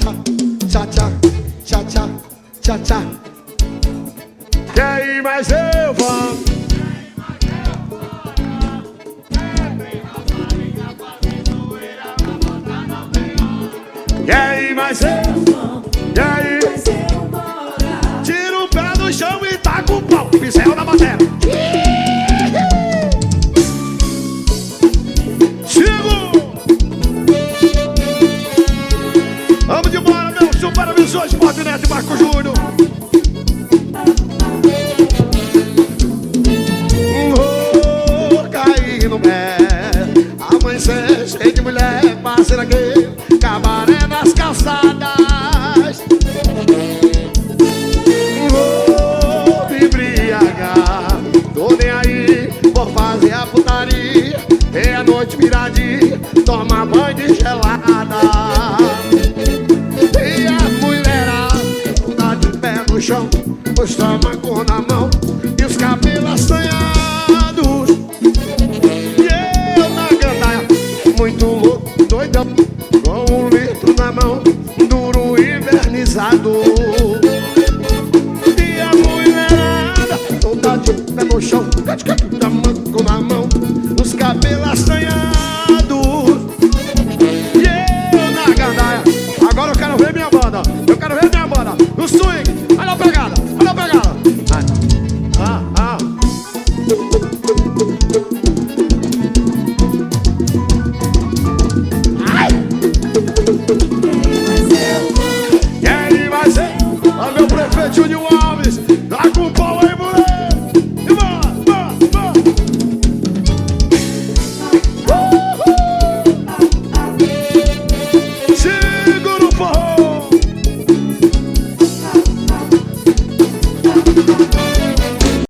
tchá, tchá, tchá, tchá, tchá, tchá, tchá. Quem mais eu vou? E aí, mas eu? E aí? Tira o pé do chão e tá com o pau. Pincel na matéria. Supervisor Esporte Neto Marco Júnior. Vou cair no pé. Amanhecer cheio de mulher. Parceira aqui, cabaré nas calçadas. Vou me embriagar. Tô nem aí, vou fazer a putaria. E a noite viradinha, toma banho de gelada. No chão, o estômago na mão e os cabelos assanhados. E eu na gandaia, muito louco, doidão, com um litro na mão, duro invernizado. Junior